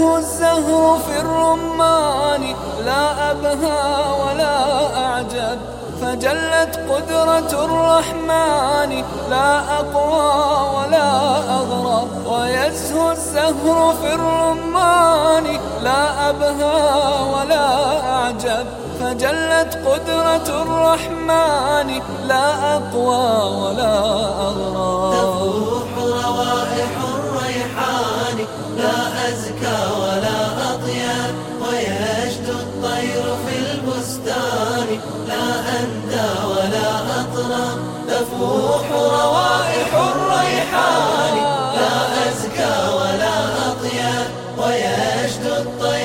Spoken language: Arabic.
ويزهو الزهر في الرمان لا أبهى ولا أعجب. فجلت قدرة الرحمن لا أقوى ولا أغرب ويزهو الزهر في الرمان لا أبهى ولا أعجب. فجلت قدرة الرحمن لا أقوى ولا أغرب لا أزكى ولا أطيب ويجد الطير في البستان. لا أندى ولا أطرى تفوح روائح الريحان. لا أزكى ولا أطيب ويجد الطير